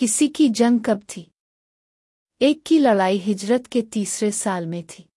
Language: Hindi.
किसी की जंग कब थी? एक की लड़ाई हिजरत के तीसरे साल में थी।